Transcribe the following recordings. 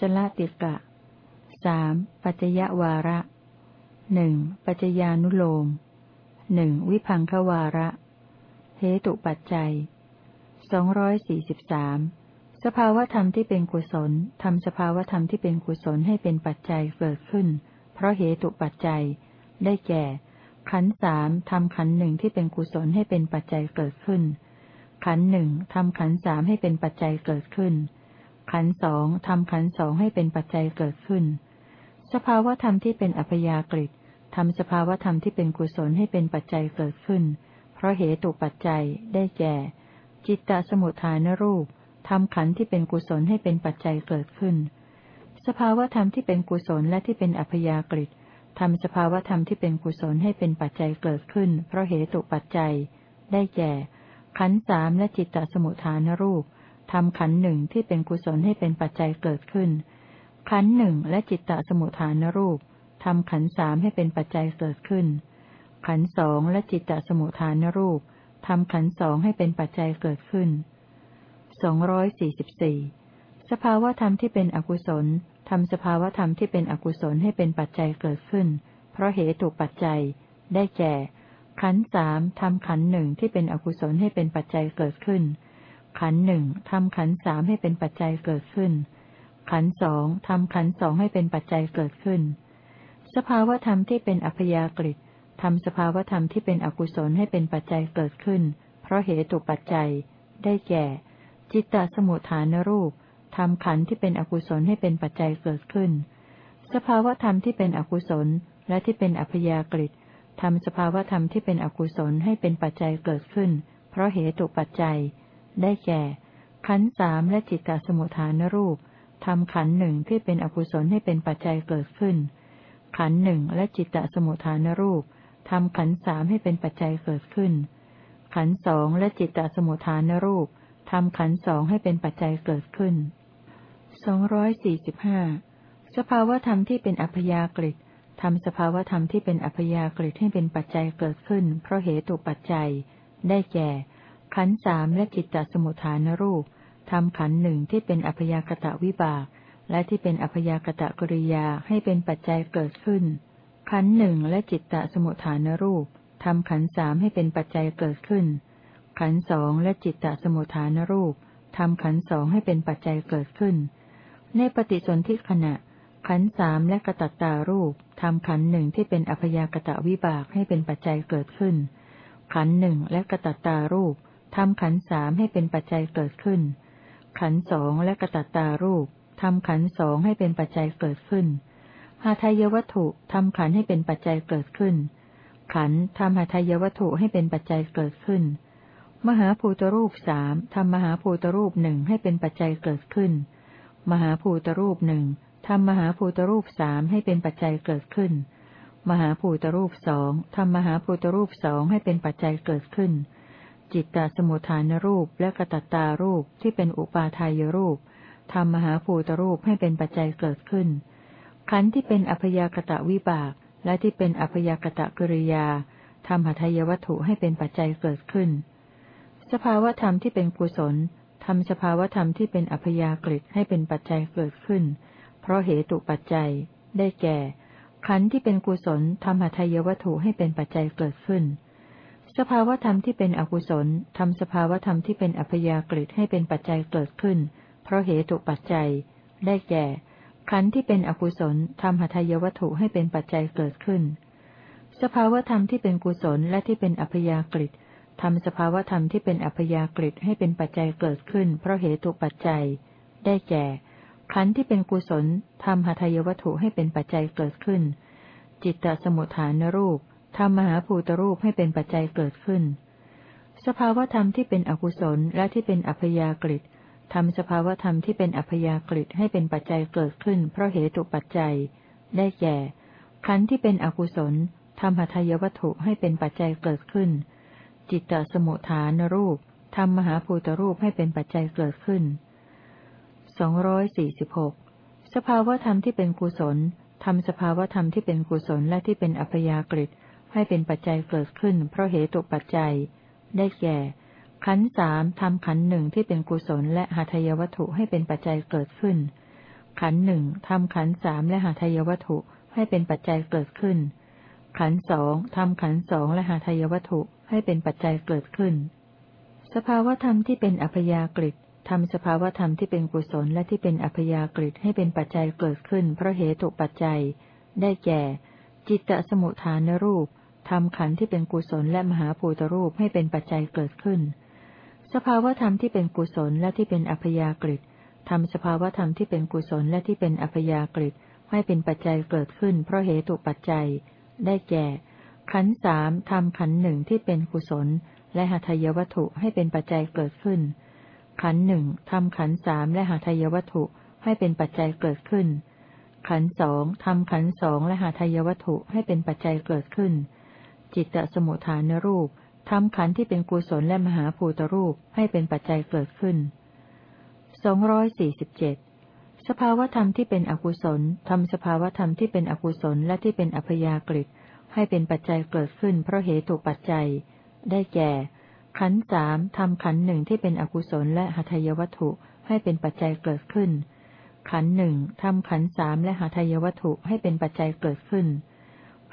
หนึ่งกุศลติกะสามปัจจยวาระหนึ่งปัจจญานุโลมหนึ่งวิพังควาระเหตุปัจจัยสองร้อยสี่สิบสามสภาวธรรมที่เป็นกุศลทำสภาวธรรมที่เป็นกุศลให้เป็นปัจจัยเกิดขึ้น เพราะเหตุปัจจัย ได้แก่ ขันสามทำขันหนึ่งที่เป็นกุศลให้เป็นปัจจัยเกิดขึ้น ขันหนึ่งทำขันสามให้เป็นปัจจัยเกิดขึ้น ขันสองทำขันสองให้เป็นปัจจัยเกิดขึ้น สภาวธรรมที่เป็นอัพยากฤิทำสภาวธรรมที่เป็นกุศลให้เป็นปัจจัยเกิดขึ้น เพราะเหตุปัจจัยได้แก่ จิตตสมุทฐานรูปทำขันที่เป็นกุศลให้เป็นปัจจัยเกิดขึ้น สภาวธรรมที่เป็นกุศลและที่เป็นอัพยากฤิทำสภาวธรรมที่เป็นกุศลให้เป็นปัจจัยเกิดขึ้น เพราะเหตุปัจจัย ได้แก่ ขันสามและจิตตสมุทฐานรูป ทำขันหนึ่งที่เป็นกุศลให้เป็นปัจจัยเกิดขึ้น ขันหนึ่งและจิตตสมุทฐานรูปทำขันสามให้เป็นปัจจัยเกิดขึ้น ขันสองและจิตตสมุทฐานรูปทำขันสองให้เป็นปัจจัยเกิดขึ้นสองร้อยสี่สิบสี่สภาวธรรมที่เป็นอกุศลทำสภาวธรรมที่เป็นอกุศลให้เป็นปัจจัยเกิดขึ้น เพราะเหตุถูกปัจจัย ได้แก่ ขันสามทำขันหนึ่งที่เป็นอกุศลให้เป็นปัจจัยเกิดขึ้น ขันหนึ่งทำขันสามให้เป็นปัจจัยเกิดขึ้น ขันสองทำขันสองให้เป็นปัจจัยเกิดขึ้น สภาวธรรมที่เป็นอัพยากฤิทำสภาวธรรมที่เป็นอกุศลให้เป็นปัจจัยเกิดขึ้น เพราะเหตุปัจจัย ได้แก่ จิตตสมุทฐานรูปทำขันที่เป็นอกุศลให้เป็นปัจจัยเกิดขึ้น สภาวธรรมที่เป็นอกุศลและที่เป็นอัพยากฤิทำสภาวธรรมที่เป็นอกุศลให้เป็นปัจจัยเกิดขึ้น เพราะเหตุปัจจัย ได้แก่ ขันสามและจิตตสมุทฐานรูปทำขันหนึ่งที่เป็นอกุศลให้เป็นปัจจัยเกิดขึ้น ขันหนึ่งและจิตตสมุทฐานรูปทำขันสามให้เป็นปัจจัยเกิดขึ้น ขันสองและจิตตสมุทฐานรูปทำขันสองให้เป็นปัจจัยเกิดขึ้นสองร้อยสี่สิบห้าสภาวธรรมที่เป็นอัพยากฤิทำสภาวธรรมที่เป็นอัพยากฤิให้เป็นปัจจัยเกิดขึ้น เพราะเหตุปัจจัย ได้แก่ ขันสามและจิตตสมุทฐานรูปทำขันหนึ่งที่เป็นอัพยากตะวิบาก และที่เป็นอัพยากตะกริยาให้เป็นปัจจัยเกิดขึ้น ขันหนึ่งและจิตตสมุทฐานรูปทำขันสามให้เป็นปัจจัยเกิดขึ้น ขันสองและจิตตสมุทฐานรูปทำขันสองให้เป็นปัจจัยเกิดขึ้น ในปฏิสนธิขณะ ขันสามและกระตัตตารูปทำขันหนึ่งที่เป็นอัพยากตะวิบากให้เป็นปัจจัยเกิดขึ้น ขันหนึ่งและกระตัตตารูป ทำขันสามให้เป็นปัจจัยเกิดขึ้น ขันสองและกระตัตารูปทำขันสองให้เป็นปัจจัยเกิดขึ้นหาทายวัตถุทำขันให้เป็นปัจจัยเกิดขึ้น ขันทำหาทายวัตถุให้เป็นปัจจัยเกิดขึ้น มหาภูตรูปสามทำมหาภูตรูปหนึ่งให้เป็นปัจจัยเกิดขึ้น มหาภูตรูปหนึ่งทำมหาภูตรูปสามให้เป็นปัจจัยเกิดขึ้น มหาภูตรูปสองทำมหาภูตรูปสองให้เป็นปัจจัยเกิดขึ้น จิตตสมุทฐานรูปและกระตัตตารูปที่เป็นอุปาทายรูปทำมหาภูตรูปให้เป็นปัจจัยเกิดขึ้น ขันธ์ที่เป็นอัพยากตะวิบาก และที่เป็นอัพยากตะกริยาทำหัยวัตถุให้เป็นปัจจัยเกิดขึ้น สภาวธรรมที่เป็นกุศลทำสภาวธรรมที่เป็นอัพยากฤิให้เป็นปัจจัยเกิดขึ้น เพราะเหตุปัจจัย ได้แก่ ขันธ์ที่เป็นกุศลทำหัยวัตถุให้เป็นปัจจัยเกิดขึ้น สภาวธรรมที่เป็นอกุศลทำสภาวธรรมที่เป็นอัพยากฤิให้เป็นปัจจัยเกิดขึ้น เพราะเหตุปัจจัย ได้แก่ ขันธ์ที่เป็นอกุศลทำหัตยวัตถุให้เป็นปัจจัยเกิดขึ้น สภาวธรรมที่เป็นกุศลและที่เป็นอัพยากฤิทำสภาวธรรมที่เป็นอัพยากฤิให้เป็นปัจจัยเกิดขึ้น เพราะเหตุปัจจัย ได้แก่ ขันธ์ที่เป็นกุศลทำหทายวัตถุให้เป็นปัจจัยเกิดขึ้น จิตตสมุทฐานรูป ทำมหาภูตรูปให้เป็นปัจจัยเกิดขึ้น สภาวธรรมที่เป็นอกุศลและที่เป็นอัพยากฤิตทำสภาวธรรมที่เป็นอัพยากฤิตให้เป็นปัจจัยเกิดขึ้น เพราะเหตุปัจจัย ได้แก่ ขันธ์ที่เป็นอกุศลทำหาทายวัตถุให้เป็นปัจจัยเกิดขึ้น จิตตสมุทฐานรูปทำมหาภูตรูปให้เป็นปัจจัยเกิดขึ้นสองร้อยสี่สิบหกสภาวธรรมที่เป็นกุศลทำสภาวธรรมที่เป็นกุศลและที่เป็นอัพยากฤิต ให้เป็นปัจจัยเกิดขึ้น เพราะเหตุปัจจัย ได้แก่ ขันสามทำขันหนึ่งที่เป็นกุศลและหาทายวัตถุให้เป็นปัจจัยเกิดขึ้น ขันหนึ่งทำขันสามและหาทายวัตถุให้เป็นปัจจัยเกิดขึ้น ขันสองทำขันสองและหาทายวัตถุให้เป็นปัจจัยเกิดขึ้น สภาวธรรมที่เป็นอัพยากฤิทำสภาวธรรมที่เป็นกุศลและที่เป็นอัพยากฤิให้เป็นปัจจัยเกิดขึ้น เพราะเหตุปัจจัย ได้แก่ จิตตสมุทฐานรูป ทำขันที่เป็นกุศลและมหาภูตรูปให้เป็นปัจจัยเกิดขึ้น สภาวธรรมที่เป็นกุศลและที่เป็นอัพยากฤิทำสภาวธรรมที่เป็นกุศลและที่เป็นอัพยากฤิให้เป็นปัจจัยเกิดขึ้น เพราะเหตุปัจจัย ได้แก่ ขันสามทำขันหนึ่งที่เป็นกุศล และหาทายวัตถุให้เป็นปัจจัยเกิดขึ้น ขันหนึ่งทำขันสามและหาทายวัตถุให้เป็นปัจจัยเกิดขึ้น ขันสองทำขันสองและหาทายวัตถุให้เป็นปัจจัยเกิดขึ้น จิตตสมุทฐานรูปทำขันธ์ที่เป็นกุศลและมหาภูตรูปให้เป็นปัจจัยเกิดขึ้นสองร้อยสี่สิบเจ็ดสภาวธรรมที่เป็นอกุศลทำสภาวธรรมที่เป็นอกุศลและที่เป็นอัพยากฤิให้เป็นปัจจัยเกิดขึ้นเพราะเหตุปัจจัย ได้แก่ ขันสามทำขันหนึ่งที่เป็นอกุศลและหทัยวัตถุให้เป็นปัจจัยเกิดขึ้น ขันหนึ่งทำขันสามและหทัยวัตถุให้เป็นปัจจัยเกิดขึ้น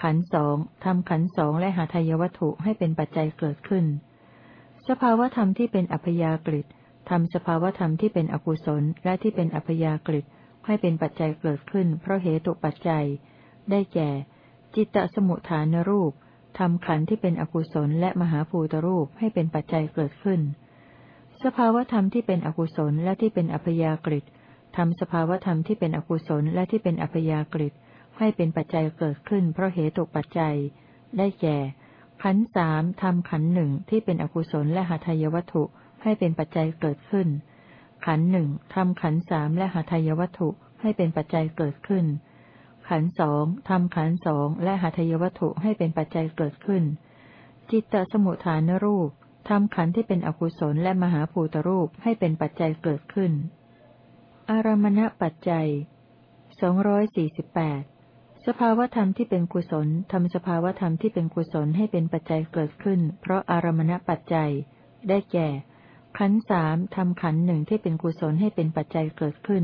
ขันสองทำขันสองและหาทายวัตถุให้เป็นปัจจัยเกิดขึ้น สภาวธรรมที่เป็นอัพยากฤิทำสภาวธรรมที่เป็นอกุศลและที่เป็นอัพยากฤิให้เป็นปัจจัยเกิดขึ้น เพราะเหตุปัจจัย ได้แก่ จิตตสมุทฐานรูปทำขันที่เป็นอกุศลและมหาภูตรูปให้เป็นปัจจัยเกิดขึ้น สภาวธรรมที่เป็นอกุศลและที่เป็นอัพยากฤิทำสภาวธรรมที่เป็นอกุศลและที่เป็นอัพยากฤิ ให้เป็นปัจจัยเกิดขึ้นเพราะเหตุปัจจัย ได้แก่ ขันสามทำขันหนึ่งที่เป็นอกุศลและหาทายวัตถุให้เป็นปัจจัยเกิดขึ้น ขันหนึ่งทำขันสามและหาทายวัตถุให้เป็นปัจจัยเกิดขึ้น ขันสองทำขันสองและหาทายวัตถุให้เป็นปัจจัยเกิดขึ้น จิตตสมุทฐานรูปทำขันที่เป็นอกุศลและมหาภูตรูปให้เป็นปัจจัยเกิดขึ้น อารมณปัจจัยสองร้อยสี่สิบแปด สภาวธรรมที่เป็นกุศลทำสภาวธรรมที่เป็นกุศลให้เป็นปัจจัยเกิดขึ้น เพราะอารมณปัจจัย ได้แก่ ขันสามทำขันหนึ่งที่เป็นกุศลให้เป็นปัจจัยเกิดขึ้น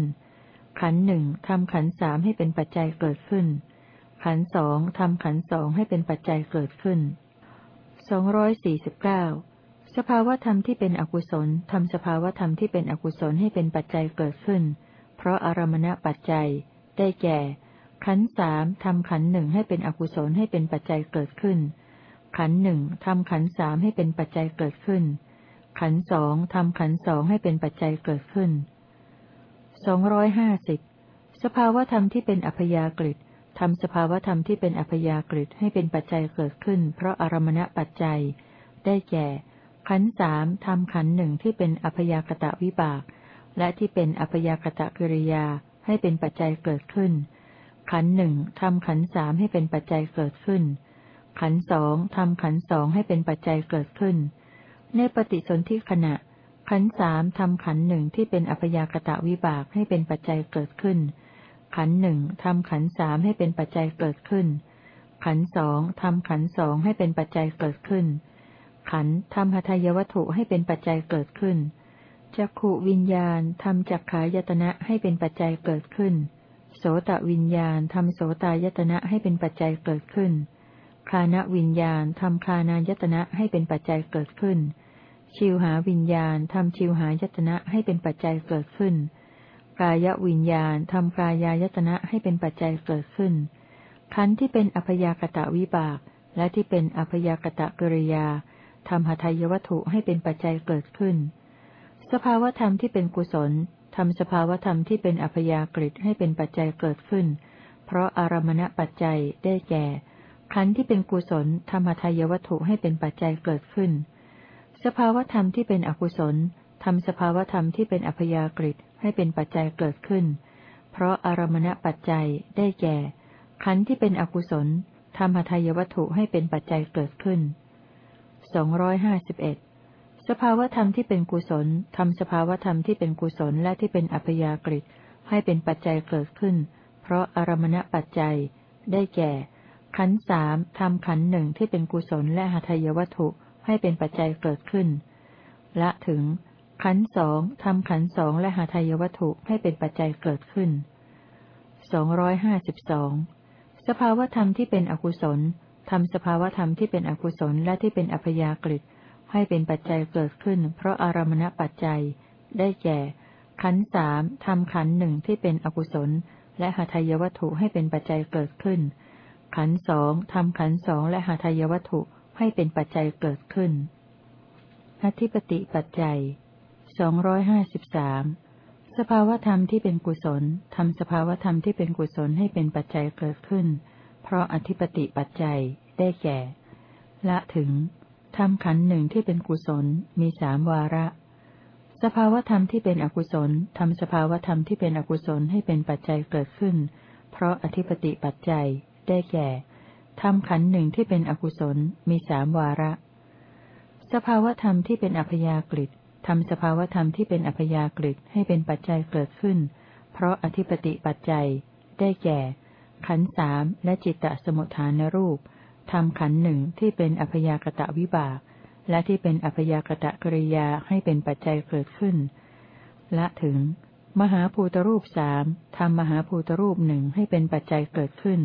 ขันหนึ่งทำขันสามให้เป็นปัจจัยเกิดขึ้น ขันสองทำขันสองให้เป็นปัจจัยเกิดขึ้นสองร้อยสี่สิบเก้าสภาวธรรมที่เป็นอกุศลทำสภาวธรรมที่เป็นอกุศลให้เป็นปัจจัยเกิดขึ้น เพราะอารมณปัจจัย ได้แก่ ขันสามทำขันหนึ่งให้เป็นอกุศลให้เป็นปัจจัยเกิดขึ้น ขันหนึ่งทำขันสามให้เป็นปัจจัยเกิดขึ้น ขันสองทำขันสองให้เป็นปัจจัยเกิดขึ้นสองร้อยห้าสิบสภาวธรรมที่เป็นอัพยากฤิทำสภาวธรรมที่เป็นอัพยากฤิให้เป็นปัจจัยเกิดขึ้น เพราะอารมณปัจจัย ได้แก่ ขันสามทำขันหนึ่งที่เป็นอัพยากตะวิบาก และที่เป็นอัพยากตะกิริยาให้เป็นปัจจัยเกิดขึ้น ขันหนึ่งทำขันสามให้เป็นปัจจัยเกิดขึ้น ขันสองทำขันสองให้เป็นปัจจัยเกิดขึ้น ในปฏิสนธิขณะ ขันสามทำขันหนึ่งที่เป็นอัพยากตะวิบากให้เป็นปัจจัยเกิดขึ้น ขันหนึ่งทำขันสามให้เป็นปัจจัยเกิดขึ้น ขันสองทำขันสองให้เป็นปัจจัยเกิดขึ้น ขันทำหทายวัตถุให้เป็นปัจจัยเกิดขึ้นจักขวิญญาณทำจักขายตนะให้เป็นปัจจัยเกิดขึ้น โสตวิญญาณทำโสตายตนะให้เป็นปัจจัยเกิดขึ้น คลานวิญญาณทำคลานายตนะให้เป็นปัจจัยเกิดขึ้น ชิวหาวิญญาณทำชิวหายตนะให้เป็นปัจจัยเกิดขึ้น กายวิญญาณทำกายายตนะให้เป็นปัจจัยเกิดขึ้น ขันธ์ที่เป็นอัพยากตะวิบาก และที่เป็นอัพยากตะกริยาทำหทัยวัตถุให้เป็นปัจจัยเกิดขึ้น สภาวธรรมที่เป็นกุศล ทำสภาวธรรมที่เป็นอัพยากฤิให้เป็นปัจจัยเกิดขึ้น เพราะอารมณปัจจัยได้แก่ ขันธ์ที่เป็นกุศลธรรมทายวัตถุให้เป็นปัจจัยเกิดขึ้น สภาวธรรมที่เป็นอกุศลทำสภาวธรรมที่เป็นอัพยากฤิให้เป็นปัจจัยเกิดขึ้น เพราะอารมณปัจจัยได้แก่ ขันธ์ที่เป็นอกุศลทำหทายวัตถุให้เป็นปัจจัยเกิดขึ้นสองร้อยห้าสิบเอ็ด สภาวธรรมที่เป็นกุศลทำสภาวธรรมที่เป็นกุศลและที่เป็นอัพยากฤิให้เป็นปัจจัยเกิดขึ้น เพราะอารมณปัจจัย ได้แก่ ขันสามทำขันหนึ่งที่เป็นกุศลและหทัยวัตถุให้เป็นปัจจัยเกิดขึ้น ละถึง ขันสองทำขันสองและหาทายวัตถุให้เป็นปัจจัยเกิดขึ้นสองร้อยห้าสิบสองสภาวธรรมที่เป็นอกุศลทำสภาวธรรมที่เป็นอกุศลและที่เป็นอัพยากฤิ ให้เป็นปัจจัยเกิดขึ้น เพราะอารมณปัจจัย ได้แก่ ขันสามทำขันหนึ่งที่เป็นอกุศล และหาทายวัตถุให้เป็นปัจจัยเกิดขึ้น ขันสองทำขันสองและหาทายวัตถุให้เป็นปัจจัยเกิดขึ้น อธิปติปัจจัยสองร้อยห้าสิบสามสภาวธรรมที่เป็นกุศลทำสภาวธรรมที่เป็นกุศลให้เป็นปัจจัยเกิดขึ้น เพราะอธิปติปัจจัยได้แก่ ละถึง ทำขันหนึ่งที่เป็นกุศลมีสามวาระ สภาวธรรมที่เป็นอกุศลทำสภาวธรรมที่เป็นอกุศลให้เป็นปัจจัยเกิดขึ้น เพราะอธิปติปัจจัย ได้แก่ทำขันหนึ่งที่เป็นอกุศลมีสามวาระ สภาวธรรมที่เป็นอัพยากฤิทำสภาวธรรมที่เป็นอัพยากฤิให้เป็นปัจจัยเกิดขึ้น เพราะอธิปติปัจจัย ได้แก่ ขันสามและจิตตสมุทฐานรูป ทำขันหนึ่งที่เป็นอัพยากตะวิบาก และที่เป็นอัพยากตะกริยาให้เป็นปัจจัยเกิดขึ้น ละถึง มหาภูตรูปสามทำมหาภูตรูปหนึ่งให้เป็นปัจจัยเกิดขึ้น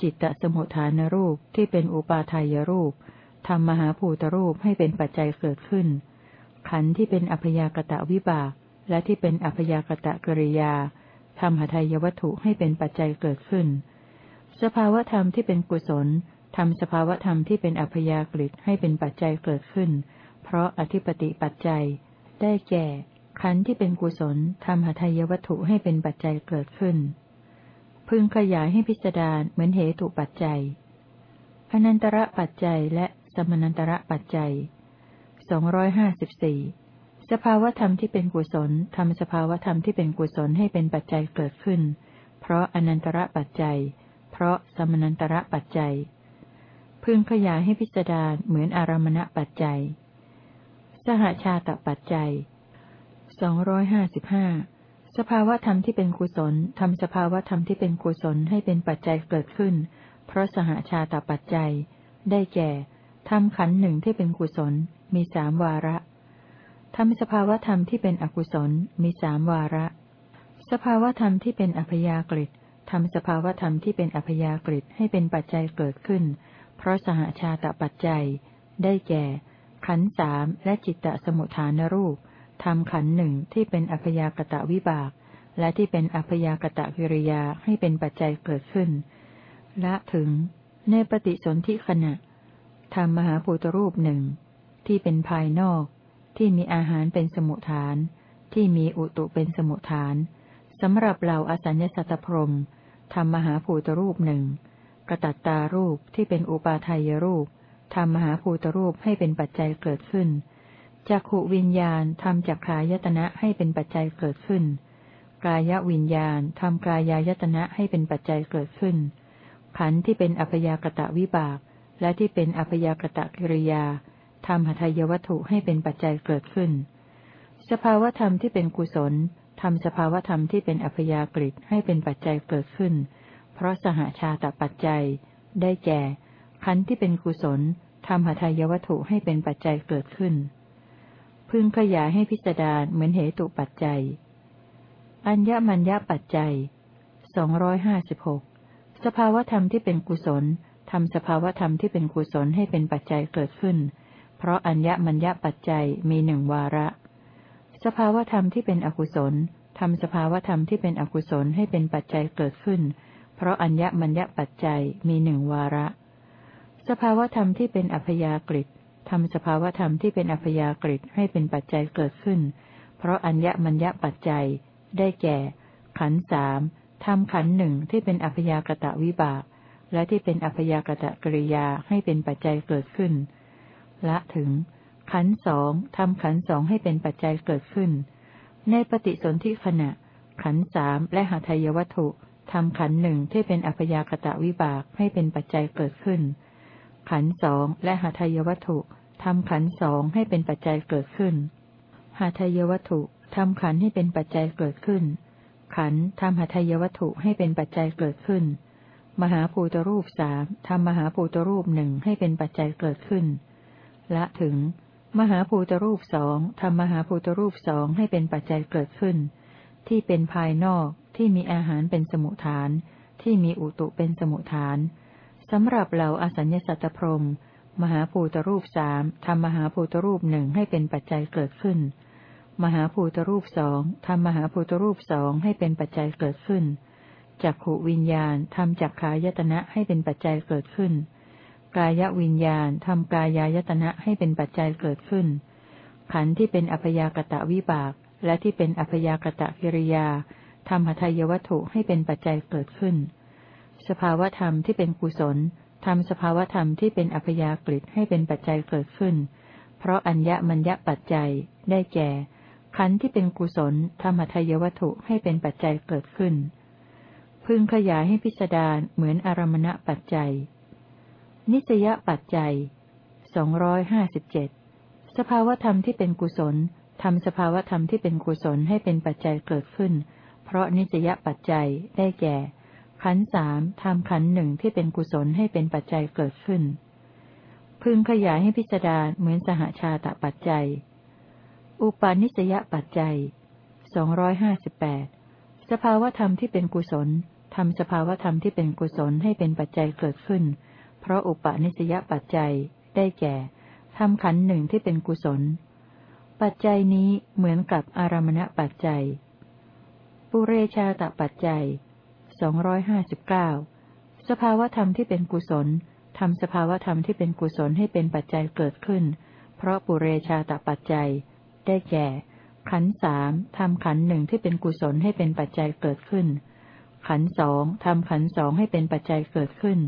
จิตตสมุทฐานรูปที่เป็นอุปาทายรูปทำมหาภูตรูปให้เป็นปัจจัยเกิดขึ้น ขันธ์ที่เป็นอัพยากตะวิบาก และที่เป็นอัพยากตะกริยาทำหทัยวัตถุให้เป็นปัจจัยเกิดขึ้น สภาวธรรมที่เป็นกุศล ทำสภาวธรรมที่เป็นอัพยากฤิให้เป็นปัจจัยเกิดขึ้น เพราะอธิปติปัจจัย ได้แก่ ขันธ์ที่เป็นกุศลทำหทัยวัตถุให้เป็นปัจจัยเกิดขึ้น พึงขยายให้พิจารณาเหมือนเหตุปัจจัยอนันตระปัจจัยและสมนันตระปัจจัยสองร้อยห้าสิบสี่สภาวธรรมที่เป็นกุศลทำสภาวธรรมที่เป็นกุศลให้เป็นปัจจัยเกิดขึ้น เพราะอนันตระปัจจัย เพราะสมนันตระปัจจัย พึงขยายให้พิจารเหมือนอารมณปัจจัย สหชาตปัจจัยสองร้อยห้าสิบห้าสภาวธรรมที่เป็นกุศลทำสภาวธรรมที่เป็นกุศลให้เป็นปัจจัยเกิดขึ้น เพราะสหชาตปัจจัย ได้แก่ทำขันหนึ่งที่เป็นกุศล มีสามวาระทำสภาวธรรมที่เป็นอกุศล มีสามวาระ สภาวธรรมที่เป็นอัพยากฤิทำสภาวธรรมที่เป็นอัพยากฤิให้เป็นปัจจัยเกิดขึ้น เพราะสหชาตปัจจัย ได้แก่ ขันสามและจิตตสมุทฐานรูปทำขันหนึ่งที่เป็นอัพยากตะวิบาก และที่เป็นอัพยากตะกิริยาให้เป็นปัจจัยเกิดขึ้น ละถึง ในปฏิสนธิขณะทำมหาภูตรูปหนึ่งที่เป็นภายนอก ที่มีอาหารเป็นสมุทฐาน ที่มีอุตุเป็นสมุทฐานสำหรับเหล่าอสัญญสัตพรมทำมหาภูตรูปหนึ่ง กระตัตตารูปที่เป็นอุปาทายรูปทำมหาภูตรูปให้เป็นปัจจัยเกิดขึ้นจักขวิญญาณทำจักขายตนะให้เป็นปัจจัยเกิดขึ้น กายวิญญาณทำกายายตนะให้เป็นปัจจัยเกิดขึ้น ขันธ์ที่เป็นอัพยากตะวิบาก และที่เป็นอัพยากตะกิริยาทำหทัยวัตถุให้เป็นปัจจัยเกิดขึ้น สภาวธรรมที่เป็นกุศลทำสภาวธรรมที่เป็นอัพยากฤิให้เป็นปัจจัยเกิดขึ้น เพราะสหชาตปัจจัย ได้แก่ ขันธ์ที่เป็นกุศลทำหทัยวัตถุให้เป็นปัจจัยเกิดขึ้น พึงขยายให้พิจารณาเหมือนเหตุปัจจัย อัญญมัญญปัจจัยสองร้อยห้าสิบหกสภาวธรรมที่เป็นกุศลทำสภาวธรรมที่เป็นกุศลให้เป็นปัจจัยเกิดขึ้น เพราะอัญญมัญญปัจจัยมีหนึ่งวาระ สภาวธรรมที่เป็นอกุศลทำสภาวธรรมที่เป็นอกุศลให้เป็นปัจจัยเกิดขึ้นเพราะอัญญมัญญปัจจัยมีหนึ่งวาระ สภาวธรรมที่เป็นอัพยากฤิทำสภาวธรรมที่เป็นอัพยากฤิให้เป็นปัจจัยเกิดขึ้น เพราะอัญญมัญญปัจจัย ได้แก่ ขันสามทำขันหนึ่งที่เป็นอัพยากตะวิบาก และที่เป็นอัพยากตะกริยาให้เป็นปัจจัยเกิดขึ้น ละถึง ขันสองทำขันสองให้เป็นปัจจัยเกิดขึ้น ในปฏิสนธิขณะ ขันสามและหาทายวัตถุ ทำขันหนึ่งที่เป็นอัพยากตะวิบากให้เป็นปัจจัยเกิดขึ้น ขันสองและหาทายวัตถุทำขันสองให้เป็นปัจจัยเกิดขึ้นหาทายวัตถุทำขันให้เป็นปัจจัยเกิดขึ้น ขันทำหาทายวัตถุให้เป็นปัจจัยเกิดขึ้น มหาภูตรูปสามทำมหาภูตรูปหนึ่งให้เป็นปัจจัยเกิดขึ้น ละถึง มหาภูตรูปสองทำมหาภูตรูปสองให้เป็นปัจจัยเกิดขึ้น ที่เป็นภายนอก ที่มีอาหารเป็นสมุทฐาน ที่มีอุตุเป็นสมุทฐานสำหรับเหล่าอสัญญสัตตพรมมหาภูตรูปสามทำมหาภูตรูปหนึ่งให้เป็นปัจจัยเกิดขึ้น มหาภูตรูปสองทำมหาภูตรูปสองให้เป็นปัจจัยเกิดขึ้นจักขวิญญาณทำจักขายตนะให้เป็นปัจจัยเกิดขึ้น กายวิญญาณทำกายายตนะให้เป็นปัจจัยเกิดขึ้น ขันธ์ที่เป็นอัพยากตะวิบาก และที่เป็นอัพยากตะกิริยา ทำหทัยวัตถุให้เป็นปัจจัยเกิดขึ้น สภาวธรรมที่เป็นกุศลทำสภาวธรรมที่เป็นอัพยากฤิให้เป็นปัจจัยเกิดขึ้น เพราะอัญญมัญญปัจจัย ได้แก่ ขันธ์ที่เป็นกุศลทำหทัยวัตถุให้เป็นปัจจัยเกิดขึ้น พึงขยายให้พิสดารเหมือนอารมณปัจจัย นิสยปัจจัยสองร้อยห้าสิบเจ็ดสภาวธรรมที่เป็นกุศลทำสภาวธรรมที่เป็นกุศลให้เป็นปัจจัยเกิดขึ้น เพราะนิสยปัจจัยได้แก่ ขันสามทำขันหนึ่งที่เป็นกุศลให้เป็นปัจจัยเกิดขึ้น พึงขยายให้พิจารณาเหมือนสหชาตปัจจัย อุปาณิสยปัจจัยสองร้อยห้าสิบแปดสภาวธรรมที่เป็นกุศลทำสภาวธรรมที่เป็นกุศลให้เป็นปัจจัยเกิดขึ้น เพราะอุปนิสยปัจจัยได้แก่ทำขันหนึ่งที่เป็นกุศล ปัจจัยนี้เหมือนกับอารมณปัจจัย ปุเรชาตปัจจัยสองร้อยห้าสิบเก้าสภาวธรรมที่เป็นกุศลทำสภาวธรรมที่เป็นกุศลให้เป็นปัจจัยเกิดขึ้น เพราะปุเรชาตปัจจัย ได้แก่ ขันสามทำขันหนึ่งที่เป็นกุศลให้เป็นปัจจัยเกิดขึ้น ขันสองทำขันสองให้เป็นปัจจัยเกิดขึ้น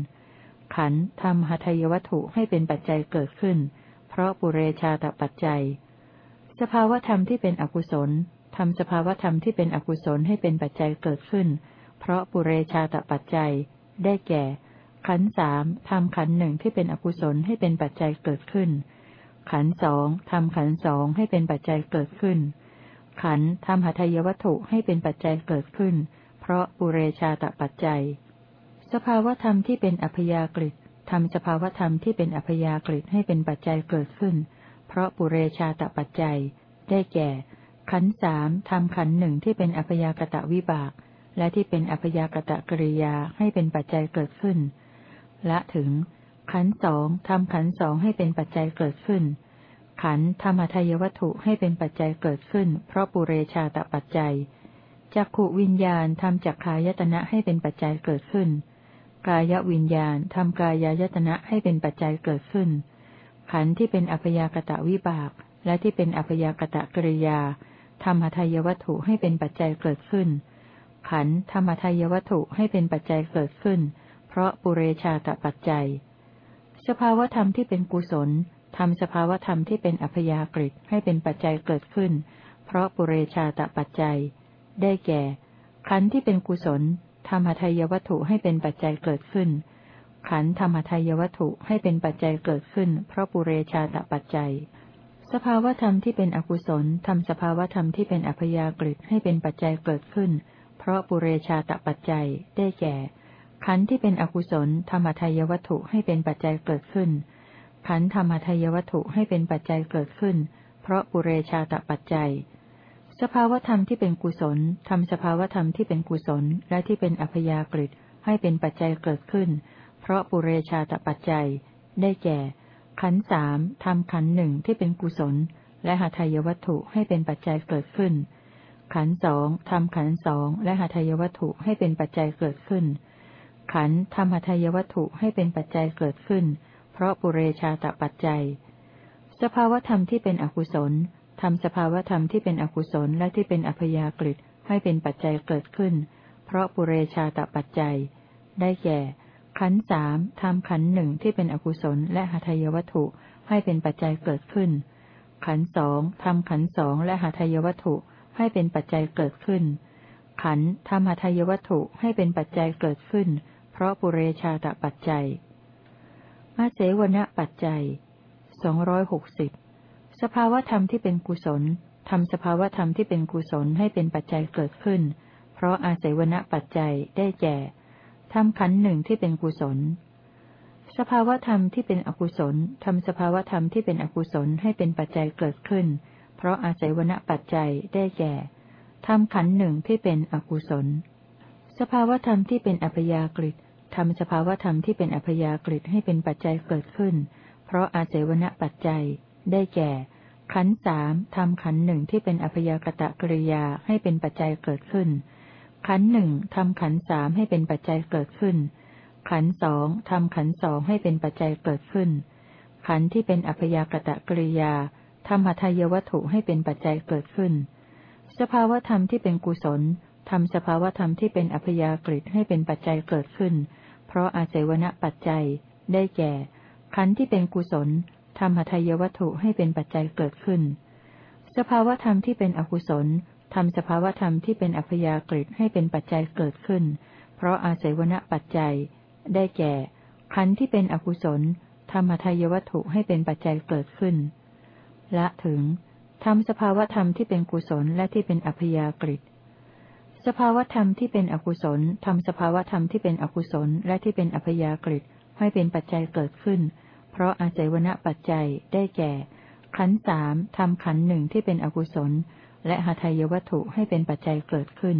ขันทำหทัยวัตถุให้เป็นปัจจัยเกิดขึ้น เพราะปุเรชาตปัจจัย สภาวธรรมที่เป็นอกุศล ทำสภาวธรรมที่เป็นอกุศลให้เป็นปัจจัยเกิดขึ้น เพราะปุเรชาตปัจจัย ได้แก่ ขันสามทำขันหนึ่งที่เป็นอกุศลให้เป็นปัจจัยเกิดขึ้น ขันสองทำขันสองให้เป็นปัจจัยเกิดขึ้น ขันทำหทัยวัตถุให้เป็นปัจจัยเกิดขึ้น เพราะปุเรชาตปัจจัย สภาวธรรมที่เป็นอัพยากฤิทำสภาวธรรมที่เป็นอัพยากฤิให้เป็นปัจจัยเกิดขึ้น เพราะปุเรชาตปัจจัย ได้แก่ ขันสามทำขันหนึ่งที่เป็นอัพยากตะวิบาก และที่เป็นอัพยากตะกริยาให้เป็นปัจจัยเกิดขึ้น ละถึง ขันสองทำขันสองให้เป็นปัจจัยเกิดขึ้น ขันธรรมทายวัตถุให้เป็นปัจจัยเกิดขึ้น เพราะปุเรชาตปัจจัยจักขวิญญาณทำจักขายตนะให้เป็นปัจจัยเกิดขึ้น กายวิญญาณทำกายายตนะให้เป็นปัจจัยเกิดขึ้น ขันธ์ที่เป็นอัพยากตะวิบาก และที่เป็นอัพยากตะกริยา ทำหทัยวัตถุให้เป็นปัจจัยเกิดขึ้น ขันธ์ธรรมทัยวัตถุให้เป็นปัจจัยเกิดขึ้น เพราะปุเรชาตปัจจัย สภาวธรรมที่เป็นกุศลทำสภาวธรรมที่เป็นอัพยากฤิให้เป็นปัจจัยเกิดขึ้น เพราะปุเรชาตปัจจัย ได้แก่ ขันธ์ที่เป็นกุศลทำหทัยวัตถุให้เป็นปัจจัยเกิดขึ้น ขันธ์ทำหทัยวัตถุให้เป็นปัจจัยเกิดขึ้น เพราะปุเรชาตปัจจัย สภาวธรรมที่เป็นอกุศลทำสภาวธรรมที่เป็นอัพยากฤิให้เป็นปัจจัยเกิดขึ้น เพราะปุเรชาตปัจจัยได้แก่ ขันธ์ที่เป็นอกุศลทำหทัยวัตถุให้เป็นปัจจัยเกิดขึ้น ขันธ์ทำหทัยวัตถุให้เป็นปัจจัยเกิดขึ้น เพราะปุเรชาตปัจจัย สภาวธรรมที่เป็นกุศลทำสภาวธรรมที่เป็นกุศลและที่เป็นอัพยากฤิให้เป็นปัจจัยเกิดขึ้น เพราะปุเรชาตปัจจัย ได้แก่ ขันสามทำขันหนึ่งที่เป็นกุศล และหาทายวัตถุให้เป็นปัจจัยเกิดขึ้น ขันสองทำขันสองและหาทายวัตถุให้เป็นปัจจัยเกิดขึ้น ขันทำหาทายวัตถุให้เป็นปัจจัยเกิดขึ้น เพราะปุเรชาตปัจจัย สภาวธรรมที่เป็นอกุศลทำสภาวธรรมที่เป็นอกุศลและที่เป็นอัพยากฤิให้เป็นปัจจัยเกิดขึ้น เพราะปุเรชาตปัจจัย ได้แก่ ขันสามทำขันหนึ่งที่เป็นอกุศลและหาทายวัตถุให้เป็นปัจจัยเกิดขึ้น ขันสองทำขันสองและหาทายวัตถุให้เป็นปัจจัยเกิดขึ้น ขันทำหาทายวัตถุให้เป็นปัจจัยเกิดขึ้น เพราะปุเรชาตปัจจัยมาเสวณปัจจัยสองร้อยหกสิบสภาวธรรมที่เป็นกุศลทำสภาวธรรมที่เป็นกุศลให้เป็นปัจจัยเกิดขึ้น เพราะอาศัยวณปัจจัยได้แก่ ทำขันหนึ่งที่เป็นกุศล สภาวธรรมที่เป็นอกุศลทำสภาวธรรมที่เป็นอกุศลให้เป็นปัจจัยเกิดขึ้น เพราะอาศัยวณปัจจัยได้แก่ทำขันหนึ่งที่เป็นอกุศล สภาวธรรมที่เป็นอัพยากฤิทำสภาวธรรมที่เป็นอัพยากฤิให้เป็นปัจจัยเกิดขึ้น เพราะอาศัยวณปัจจัย ได้แก่ ขันสามทำขันหนึ่งที่เป็นอัพยากตะกริยาให้เป็นปัจจัยเกิดขึ้น ขันหนึ่งทำขันสามให้เป็นปัจจัยเกิดขึ้น ขันสองทำขันสองให้เป็นปัจจัยเกิดขึ้น ขันที่เป็นอัพยากตะกริยาทำหัทายวัตถุให้เป็นปัจจัยเกิดขึ้น สภาวธรรมที่เป็นกุศลทำสภาวธรรมที่เป็นอัพยากฤิให้เป็นปัจจัยเกิดขึ้น เพราะอาศัยวณปัจจัย ได้แก่ ขันที่เป็นกุศลทำหัทายวัตถุให้เป็นปัจจัยเกิดขึ้น สภาวธรรมที่เป็นอกุศล ทำสภาวธรรมที่เป็นอัพยากฤิให้เป็นปัจจัยเกิดขึ้น เพราะอาศัยวณปัจจัย ได้แก่ ขันธ์ที่เป็นอกุศลธรรมทายวัตถุให้เป็นปัจจัยเกิดขึ้น ละถึงทำสภาวธรรมที่เป็นกุศลและที่เป็นอัพยากฤิสภาวธรรมที่เป็นอกุศลทำสภาวธรรมที่เป็นอกุศลและที่เป็นอัพยากฤิให้เป็นปัจจัยเกิดขึ้น เพราะอาศัยวณปัจจัยได้แก่ ขันธ์สามทำขันธ์หนึ่งที่เป็นอกุศล และหาทายวัตถุให้เป็นปัจจัยเกิดขึ้น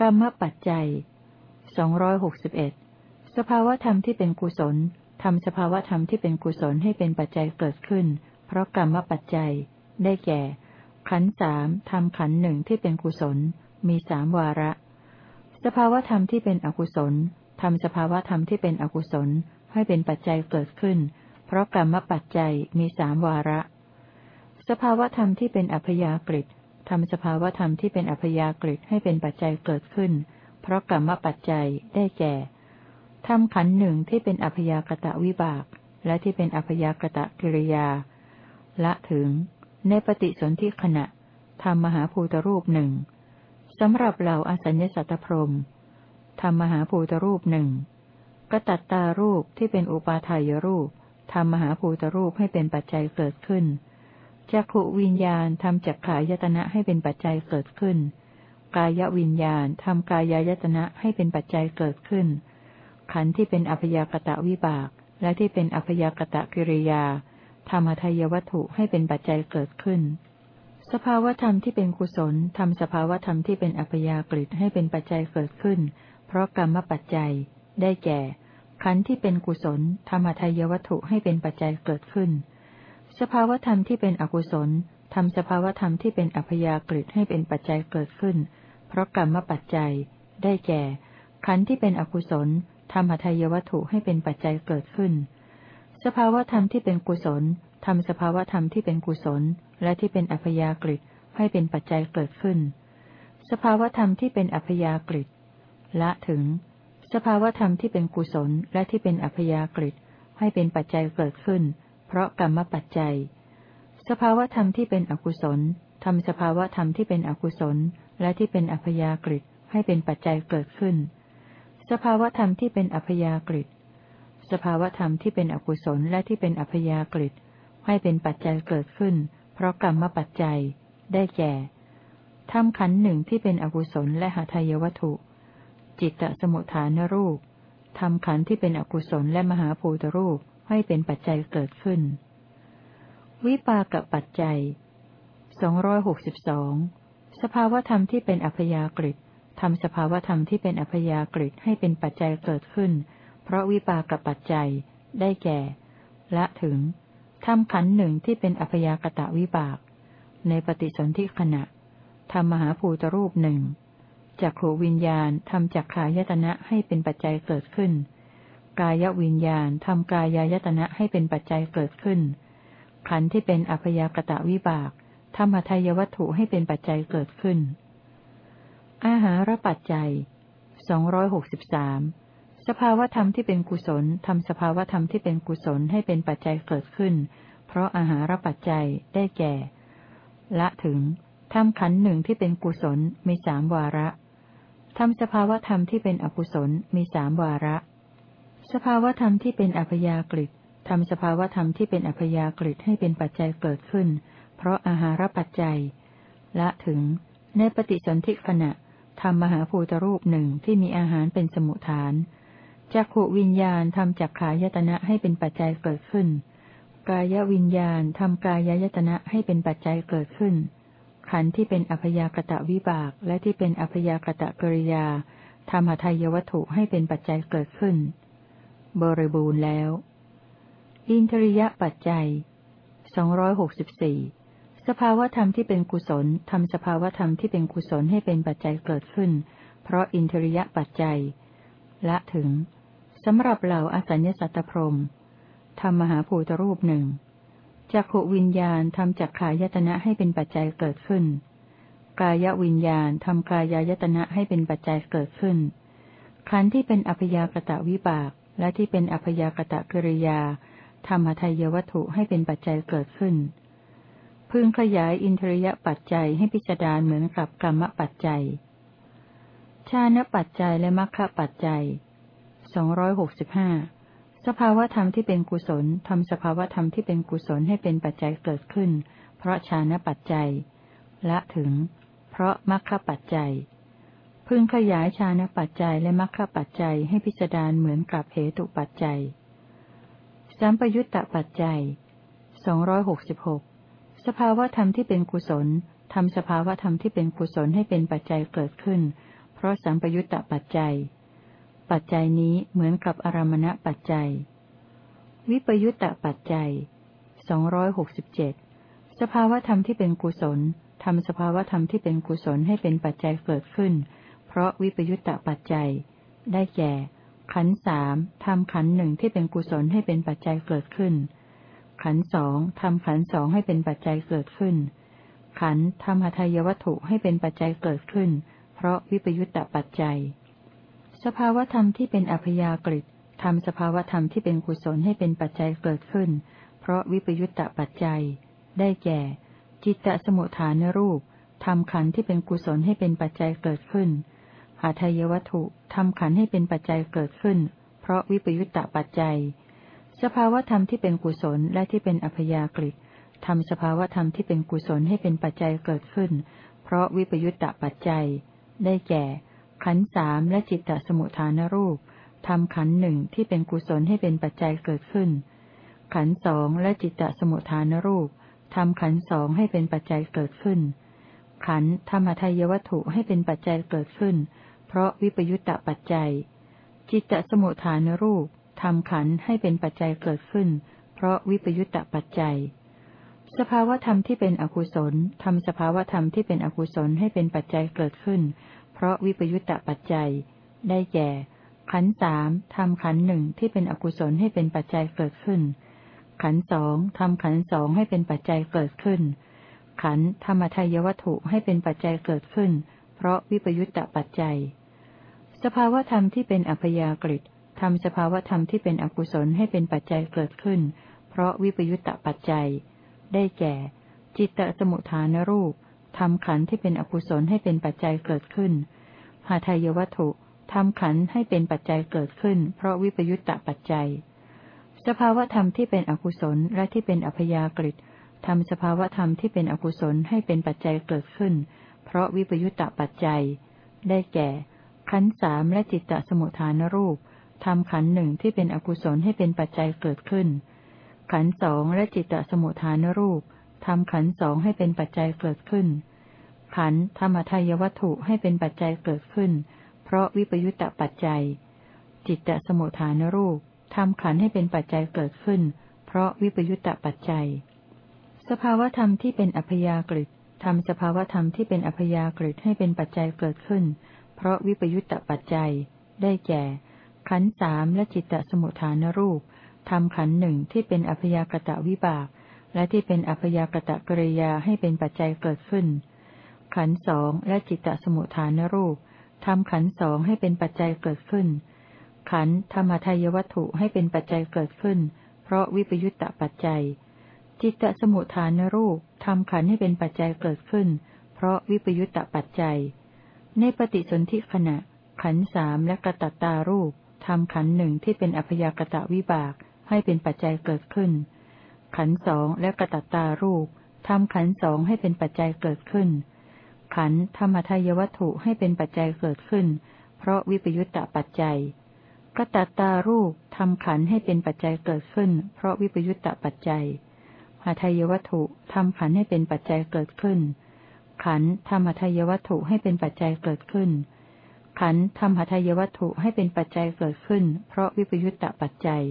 กรรมปัจจัยสองร้อยหกสิบเอ็ดสภาวธรรมที่เป็นกุศลทำสภาวธรรมที่เป็นกุศลให้เป็นปัจจัยเกิดขึ้น เพราะกรรมปัจจัย ได้แก่ ขันสามทำขันหนึ่งที่เป็นกุศล มีสามวาระ สภาวธรรมที่เป็นอกุศลทำสภาวธรรมที่เป็นอกุศลให้เป็นปัจจัยเกิดขึ้น เพราะกรรมปัจจัยมีสามวาระ สภาวธรรมที่เป็นอัพยากฤิทำสภาวธรรมที่เป็นอัพยากฤิให้เป็นปัจจัยเกิดขึ้น เพราะกรรมปัจจัยได้แก่ทำขันหนึ่งที่เป็นอัพยากตะวิบาก และที่เป็นอัพยากตะกิริยา ละถึง ในปฏิสนธิขณะทำมหาภูตรูปหนึ่งสำหรับเหล่าอสัญญสัตตพรมทำมหาภูตรูปหนึ่งกตัตตารูปที่เป็นอุปาทายรูปทำมหาภูตรูปให้เป็นปัจจัยเกิดขึ้น จักขวิญญาณทำจักขายตนะให้เป็นปัจจัยเกิดขึ้น กายวิญญาณทำกายายตนะให้เป็นปัจจัยเกิดขึ้น ขันธ์ที่เป็นอัพยากตะวิบาก และที่เป็นอัพยากตะกิริยาธรรมทายวัตถุให้เป็นปัจจัยเกิดขึ้น สภาวธรรมที่เป็นกุศลทำสภาวธรรมที่เป็นอัพยากฤิให้เป็นปัจจัยเกิดขึ้น เพราะกรรมปัจจัย ได้แก่ ขันธ์ที่เป็นกุศลธรรมทายวัตถุให้เป็นปัจจัยเกิดขึ้น สภาวธรรมที่เป็นอกุศลทำสภาวธรรมที่เป็นอัพยากฤิให้เป็นปัจจัยเกิดขึ้น เพราะกรรมปัจจัย ได้แก่ ขันธ์ที่เป็นอกุศลทำหทัยวัตถุให้เป็นปัจจัยเกิดขึ้น สภาวธรรมที่เป็นกุศลทำสภาวธรรมที่เป็นกุศล และที่เป็นอัพยากฤิให้เป็นปัจจัยเกิดขึ้น สภาวธรรมที่เป็นอัพยากฤิละถึง สภาวธรรมที่เป็นกุศลและที่เป็นอัพยากฤิให้เป็นปัจจัยเกิดขึ้น เพราะกรรมปัจจัย สภาวธรรมที่เป็นอกุศลทำสภาวธรรมที่เป็นอกุศล และที่เป็นอัพยากฤิให้เป็นปัจจัยเกิดขึ้น สภาวธรรมที่เป็นอัพยากฤิสภาวธรรมที่เป็นอกุศลและที่เป็นอัพยากฤิให้เป็นปัจจัยเกิดขึ้น เพราะกรรมปัจจัย ได้แก่ทำขันหนึ่งที่เป็นอกุศลและหาทายวัตถุ จิตตสมุทฐานรูปทำขันที่เป็นอกุศลและมหาภูตรูป ให้เป็นปัจจัยเกิดขึ้น วิปากปัจจัยสองร้อยหกสิบสองสภาวธรรมที่เป็นอัพยากฤิทำสภาวธรรมที่เป็นอัพยากฤิให้เป็นปัจจัยเกิดขึ้น เพราะวิปากปัจจัย ได้แก่ ละถึงทำขันหนึ่งที่เป็นอัพยากตะวิบาก ในปฏิสนธิขณะทำมหาภูตรูปหนึ่งจากขวิญญาณทำจากขายตนะให้เป็นปัจจัยเกิดขึ้น กายวิญญาณทำกายายตนะให้เป็นปัจจัยเกิดขึ้น ขันธ์ที่เป็นอัพยากตะวิบากทำหทายวัตถุให้เป็นปัจจัยเกิดขึ้น อาหารปัจจัยสองร้อยหกสิบสามสภาวธรรมที่เป็นกุศลทำสภาวธรรมที่เป็นกุศลให้เป็นปัจจัยเกิดขึ้น เพราะอาหารปัจจัยได้แก่ ละถึงทำขันหนึ่งที่เป็นกุศลมีสามวาระทำสภาวธรรมที่เป็นอกุศลมีสามวาระ สภาวธรรมที่เป็นอัพยากฤิตทำสภาวธรรมที่เป็นอัพยากฤิตให้เป็นปัจจัยเกิดขึ้น เพราะอาหารปัจจัย ละถึง ในปฏิสนธิขณะทำมหาภูตรูปหนึ่งที่มีอาหารเป็นสมุทฐานจักขวิญญาณทำจักขายตนะให้เป็นปัจจัยเกิดขึ้น กายวิญญาณทำกายายตนะให้เป็นปัจจัยเกิดขึ้น ขันธ์ที่เป็นอัพยากตะวิบากและที่เป็นอัพยากตะกริยาทำหทัยวัตถุให้เป็นปัจจัยเกิดขึ้น บริบูรณ์แล้ว อินทริยปัจจัยสองร้อยหกสิบสี่สภาวธรรมที่เป็นกุศลทำสภาวธรรมที่เป็นกุศลให้เป็นปัจจัยเกิดขึ้น เพราะอินทริยปัจจัย ละถึงสำหรับเหล่าอสัญญสัตตพรมทำมหาภูตรูปหนึ่งจักขวิญญาณทำจักขายตนะให้เป็นปัจจัยเกิดขึ้น กายวิญญาณทำกายายตนะให้เป็นปัจจัยเกิดขึ้นขันธ์ที่เป็นอัพยากตะวิบาก และที่เป็นอัพยากตะกิริยาทำหทัยวัตถุให้เป็นปัจจัยเกิดขึ้น พึงขยายอินทรียปัจจัยให้พิจารณาเหมือนกับกรรมปัจจัย ชาณปัจจัยและมรรคปัจจัยสองร้อยหกสิบห้าสภาวธรรมที่เป็นกุศลทำสภาวธรรมที่เป็นกุศลให้เป็นปัจจัยเกิดขึ้น เพราะชาณปัจจัย ละถึง เพราะมรรคปัจจัย พึงขยายชาณปัจจัยและมรรคปัจจัยให้พิจารณาเหมือนกับเหตุปัจจัย สัมปยุตตปัจจัยสองร้อยหกสิบหกสภาวธรรมที่เป็นกุศลทำสภาวธรรมที่เป็นกุศลให้เป็นปัจจัยเกิดขึ้น เพราะสัมปยุตตปัจจัย ปัจจัยนี้เหมือนกับอารมณปัจจัย วิปยุตตปัจจัยสองร้อยหกสิบเจ็ดสภาวธรรมที่เป็นกุศลทำสภาวธรรมที่เป็นกุศลให้เป็นปัจจัยเกิดขึ้นเพราะวิปยุตตปัจจัย ได้แก่ ขันสามทำขันหนึ่งที่เป็นกุศลให้เป็นปัจจัยเกิดขึ้น ขันสองทำขันสองให้เป็นปัจจัยเกิดขึ้น ขันทำหทัยวัตถุให้เป็นปัจจัยเกิดขึ้น เพราะวิปยุตตปัจจัย สภาวธรรมที่เป็นอัพยากฤิทำสภาวธรรมที่เป็นกุศลให้เป็นปัจจัยเกิดขึ้น เพราะวิปยุตตะปัจจัย ได้แก่ จิตตสมุทฐานรูปทำขันที่เป็นกุศลให้เป็นปัจจัยเกิดขึ้น หาทายวัตถุทำขันให้เป็นปัจจัยเกิดขึ้น เพราะวิปยุตตะปัจจัย สภาวธรรมที่เป็นกุศลและที่เป็นอัพยากฤิทำสภาวธรรมที่เป็นกุศลให้เป็นปัจจัยเกิดขึ้น เพราะวิปยุตตะปัจจัย ได้แก่ ขันสามและจิตตสมุทฐานรูปทำขันหนึ่งที่เป็นกุศลให้เป็นปัจจัยเกิดขึ้น ขันสองและจิตตสมุทฐานรูปทำขันสองให้เป็นปัจจัยเกิดขึ้น ขันธรรมทายวัตถุให้เป็นปัจจัยเกิดขึ้น เพราะวิปยุตตะปัจจัย จิตตสมุทฐานรูปทำขันให้เป็นปัจจัยเกิดขึ้น เพราะวิปยุตตะปัจจัย สภาวธรรมที่เป็นอกุศลทำสภาวธรรมที่เป็นอกุศลให้เป็นปัจจัยเกิดขึ้น เพราะวิปยุตตะปัจจัย ได้แก่ ขันสามทำขันหนึ่งที่เป็นอกุศลให้เป็นปัจจัยเกิดขึ้น ขันสองทำขันสองให้เป็นปัจจัยเกิดขึ้น ขันธรรมทายวัตถุให้เป็นปัจจัยเกิดขึ้น เพราะวิปยุตตะปัจจัย สภาวธรรมที่เป็นอัพยากฤิทำสภาวธรรมที่เป็นอกุศลให้เป็นปัจจัยเกิดขึ้น เพราะวิปยุตตะปัจจัย ได้แก่ จิตตสมุทฐานรูปทำขันที่เป็นอกุศลให้เป็นปัจจัยเกิดขึ้น หาทายวัตถุทำขันให้เป็นปัจจัยเกิดขึ้น เพราะวิปยุตตะปัจจัย สภาวธรรมที่เป็นอกุศลและที่เป็นอัพยากฤิทำสภาวธรรมที่เป็นอกุศลให้เป็นปัจจัยเกิดขึ้น เพราะวิปยุตตะปัจจัย ได้แก่ ขันสามและจิตตสมุทฐานรูปทำขันหนึ่งที่เป็นอกุศลให้เป็นปัจจัยเกิดขึ้น ขันสองและจิตตสมุทฐานรูปทำขันสองให้เป็นปัจจัยเกิดขึ้น ขันธรรมทายวัตถุให้เป็นปัจจัยเกิดขึ้น เพราะวิปยุตตปัจจัย จิตตสมุทฐานรูปทำขันให้เป็นปัจจัยเกิดขึ้น เพราะวิปยุตตปัจจัย สภาวธรรมที่เป็นอัพยากฤิทำสภาวธรรมที่เป็นอัพยากฤิให้เป็นปัจจัยเกิดขึ้น เพราะวิปยุตตปัจจัย ได้แก่ ขันสามและจิตตสมุทฐานรูปทำขันหนึ่งที่เป็นอัพยากตะวิบาก และที่เป็นอัพยากตะกริยาให้เป็นปัจจัยเกิดขึ้น ขันสองและจิตตสมุทฐานรูปทำขันสองให้เป็นปัจจัยเกิดขึ้น ขันธรรมทายวัตถุให้เป็นปัจจัยเกิดขึ้น เพราะวิปยุตตปัจจัย จิตตสมุทฐานรูปทำขันให้เป็นปัจจัยเกิดขึ้น เพราะวิปยุตตปัจจัย ในปฏิสนธิขณะ ขันสามและกระตัตตารูปทำขันหนึ่งที่เป็นอัพยากตะวิบากให้เป็นปัจจัยเกิดขึ้น ขันสองและกระตัตตารูปทำขันสองให้เป็นปัจจัยเกิดขึ้น ขันธรรมทายวัตถุให้เป็นปัจจัยเกิดขึ้น เพราะวิปยุตตะปัจจัยกตัตตารูปทำขันให้เป็นปัจจัยเกิดขึ้น เพราะวิปยุตตะปัจจัยหาทายวัตถุทำขันให้เป็นปัจจัยเกิดขึ้น ขันทำหาทายวัตถุให้เป็นปัจจัยเกิดขึ้น ขันทำหาทายวัตถุให้เป็นปัจจัยเกิดขึ้น เพราะวิปยุตตะปัจจัย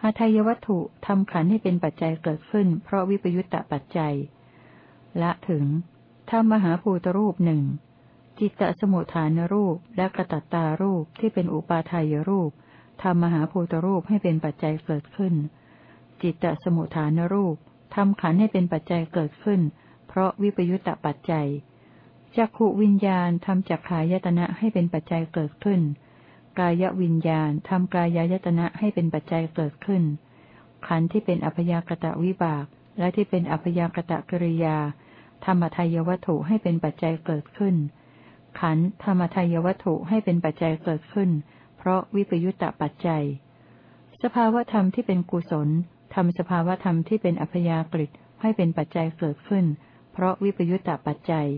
หาทายวัตถุทำขันให้เป็นปัจจัยเกิดขึ้น เพราะวิปยุตตะปัจจัย ละถึงทำมหาภูตรูปหนึ่งจิตตสมุทฐานรูปและกระตัตตารูปที่เป็นอุปาทายรูปทำมหาภูตรูปให้เป็นปัจจัยเกิดขึ้น จิตตสมุทฐานรูปทำขันให้เป็นปัจจัยเกิดขึ้น เพราะวิปยุตตปัจจัยจักขวิญญาณทำจักขายตนะให้เป็นปัจจัยเกิดขึ้น กายวิญญาณทำกายายตนะให้เป็นปัจจัยเกิดขึ้น ขันที่เป็นอัพยากตะวิบาก และที่เป็นอัพยากตะกริยา ธรรมทายวัตถุให้เป็นปัจจัยเกิดขึ้น ขันธรรมทายวัตถุให้เป็นปัจจัยเกิดขึ้น เพราะวิปยุตตปัจจัย สภาวธรรมที่เป็นกุศลทำสภาวธรรมที่เป็นอัพยากฤิให้เป็นปัจจัยเกิดขึ้น ราะวิปยุตตปัจจัย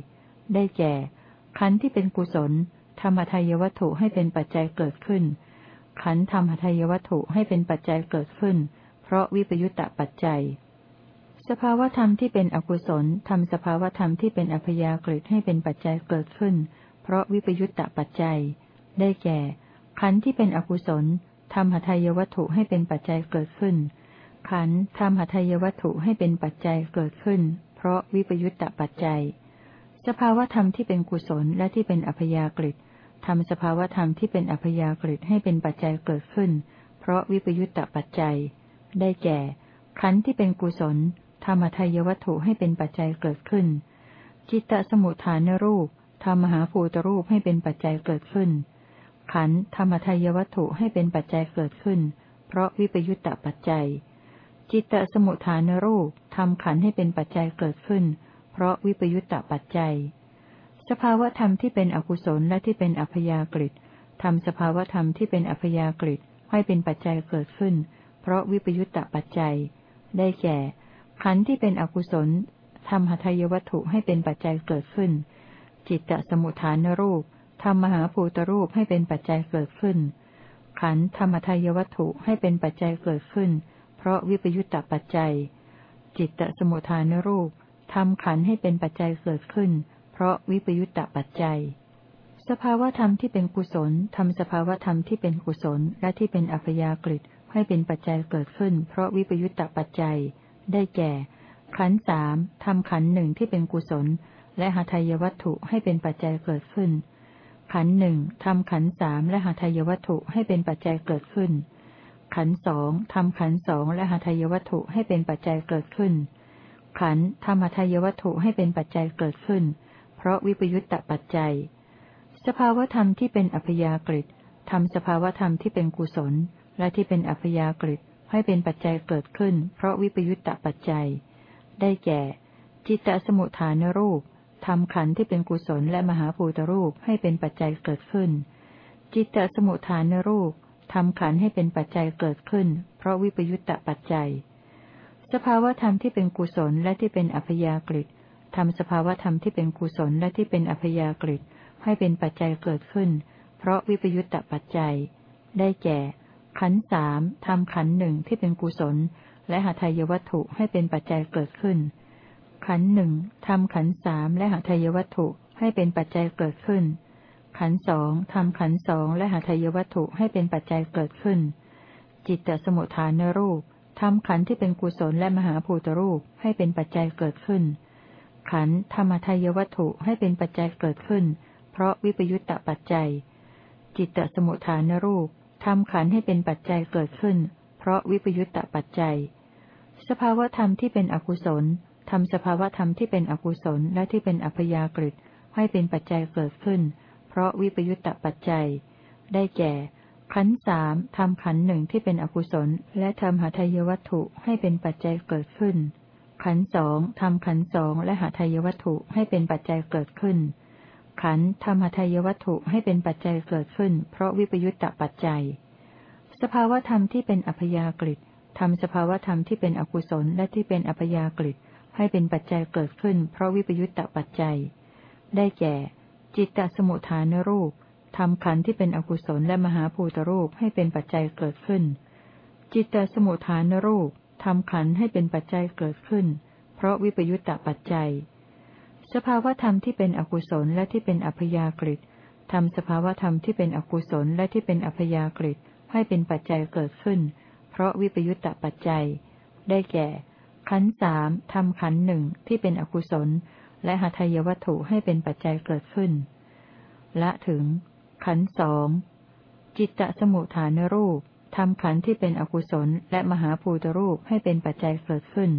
ได้แก่ ขันธ์ที่เป็นกุศลธรรมทายวัตถุให้เป็นปัจจัยเกิดขึ้น ขันธ์ธรรมทายวัตถุให้เป็นปัจจัยเกิดขึ้น เพราะวิปยุตตปัจจัย สภาวธรรมที่เป็นอกุศลทำสภาวธรรมที่เป็นอัพยากฤิให้เป็นปัจจัยเกิดขึ้น เพราะวิปยุตตะปัจจัย ได้แก่ ขันธ์ที่เป็นอกุศลทำหทัยวัตถุให้เป็นปัจจัยเกิดขึ้น ขันธ์ทำหทัยวัตถุให้เป็นปัจจัยเกิดขึ้น เพราะวิปยุตตะปัจจัย สภาวธรรมที่เป็นกุศลและที่เป็นอัพยากฤิทำสภาวธรรมที่เป็นอัพยากฤิให้เป็นปัจจัยเกิดขึ้น เพราะวิปยุตตะปัจจัย ได้แก่ ขันธ์ที่เป็นกุศลทำหทัยวัตถุให้เป็นปัจจัยเกิดขึ้น จิตตสมุทฐานรูปทำมหาภูตรูปให้เป็นปัจจัยเกิดขึ้น ขันธรรมทายวัตถุให้เป็นปัจจัยเกิดขึ้น เพราะวิปยุตตปัจจัย จิตตสมุทฐานรูปทำขันให้เป็นปัจจัยเกิดขึ้น เพราะวิปยุตตปัจจัย สภาวธรรมที่เป็นอกุศลและที่เป็นอัพยากฤิทำสภาวธรรมที่เป็นอัพยากฤิให้เป็นปัจจัยเกิดขึ้น เพราะวิปยุตตปัจจัย ได้แก่ ขันที่เป็นอกุศลทำหทัยวัตถุให้เป็นปัจจัยเกิดขึ้น จิตตสมุทฐานรูปทำมหาภูตรูปให้เป็นปัจจัยเกิดขึ้น ขันธรรมทายวัตถุให้เป็นปัจจัยเกิดขึ้น เพราะวิปยุตตปัจจัย จิตตสมุทฐานรูปทำขันให้เป็นปัจจัยเกิดขึ้น เพราะวิปยุตตปัจจัย สภาวธรรมที่เป็นกุศลทำสภาวธรรมที่เป็นกุศลและที่เป็นอัพยากฤิให้เป็นปัจจัยเกิดขึ้น เพราะวิปยุตตปัจจัย ได้แก่ ขันสามทำขันหนึ่งที่เป็นกุศล และหาทายวัตถุให้เป็นปัจจัยเกิดขึ้น ขันหนึ่งทำขันสามและหาทายวัตถุให้เป็นปัจจัยเกิดขึ้น ขันสองทำขันสองและหาทายวัตถุให้เป็นปัจจัยเกิดขึ้น ขันธรรมทายวัตถุให้เป็นปัจจัยเกิดขึ้น เพราะวิปยุตตปัจจัย สภาวธรรมที่เป็นอัพยากฤิทำสภาวธรรมที่เป็นกุศล และที่เป็นอัพยากฤิให้เป็นปัจจัยเกิดขึ้น เพราะวิปยุตตปัจจัย ได้แก่ จิตตสมุทฐานรูปทำขันธ์ที่เป็นกุศลและมหาภูตรูปให้เป็นปัจจัยเกิดขึ้น จิตตสมุทฐานรูป ทำขันให้เป็นปัจจัยเกิดขึ้น เพราะวิปยุตตะปัจจัย สภาวธรรมที่เป็นกุศลและที่เป็นอัพยากฤิทำสภาวธรรมที่เป็นกุศลและที่เป็นอัพยากฤิให้เป็นปัจจัยเกิดขึ้น เพราะวิปยุตตะปัจจัย ได้แก่ ขันสามทำขันหนึ่งที่เป็นกุศล และหาทายวัตถุให้เป็นปัจจัยเกิดขึ้น ขันหนึ่งทำขันสามและหาทายวัตถุให้เป็นปัจจัยเกิดขึ้น ขันสองทำขันสองและหาทายวัตถุให้เป็นปัจจัยเกิดขึ้น จิตตสมุทฐานรูปทำขันที่เป็นกุศลและมหาภูตรูปให้เป็นปัจจัยเกิดขึ้น ขันธรรมทายวัตถุให้เป็นปัจจัยเกิดขึ้น เพราะวิปยุตตะปัจจัย จิตตสมุทฐานรูปทำขันให้เป็นปัจจัยเกิดขึ้น เพราะวิปยุตตะปัจจัย สภาวธรรมที่เป็นอกุศลทำสภาวธรรมที่เป็นอกุศลและที่เป็นอัพยากฤิให้เป็นปัจจัยเกิดขึ้น เพราะวิปยุตตปัจจัย ได้แก่ ขันสามทำขันหนึ่งที่เป็นอกุศล และทำหาทายวัตถุให้เป็นปัจจัยเกิดขึ้น ขันสองทำขันสองและหาทายวัตถุให้เป็นปัจจัยเกิดขึ้น ขันธรรมหาทายวัตถุให้เป็นปัจจัยเกิดขึ้น เพราะวิปยุตตปัจจัย สภาวธรรมที่เป็นอัพยากฤิทำสภาวธรรมที่เป็นอกุศลและที่เป็นอัพยากฤิให้เป็นปัจจัยเกิดขึ้น เพราะวิปยุตตปัจจัย ได้แก่ จิตตสมุทฐานรูปทำขันธ์ที่เป็นอกุศลและมหาภูตรูปให้เป็นปัจจัยเกิดขึ้น จิตตสมุทฐานรูปทำขันธ์ให้เป็นปัจจัยเกิดขึ้น เพราะวิปยุตตปัจจัย สภาวธรรมที่เป็นอกุศลและที่เป็นอัพยากฤิทำสภาวธรรมที่เป็นอกุศลและที่เป็นอัพยากฤิให้เป็นปัจจัยเกิดขึ้น เพราะวิปยุตตปัจจัย ได้แก่ ขันธ์สามทำขันธ์หนึ่งที่เป็นอกุศล และหาทายวัตถุให้เป็นปัจจัยเกิดขึ้น ละถึง ขันสองจิตตสมุทฐานรูปทำขันที่เป็นอกุศล และมหาภูตรูปให้เป็นปัจจัยเกิดขึ้น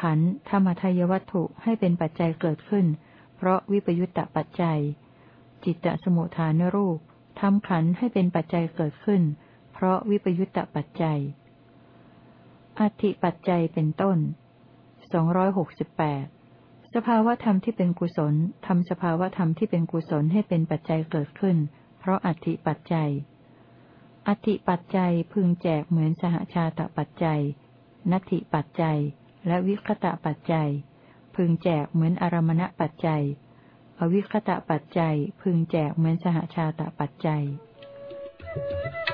ขันธรรมทายวัตถุให้เป็นปัจจัยเกิดขึ้น เพราะวิปยุตตปัจจัย จิตตสมุทฐานรูปทำขันให้เป็นปัจจัยเกิดขึ้น เพราะวิปยุตตปัจจัย อธิปัจจัยเป็นต้นสองร้อยหกสิบแปด สภาวธรรมที่เป็นกุศลทำสภาวธรรมที่เป็นกุศลให้เป็นปัจจัยเกิดขึ้น เพราะอธิปัจจัย อธิปัจจัยพึงแจกเหมือนสหชาตปัจจัย นัตถิปัจจัย และวิคตะปัจจัย พึงแจกเหมือนอารมณปัจจัย อวิคตะปัจจัย พึงแจกเหมือนสหชาตปัจจัย Thank you.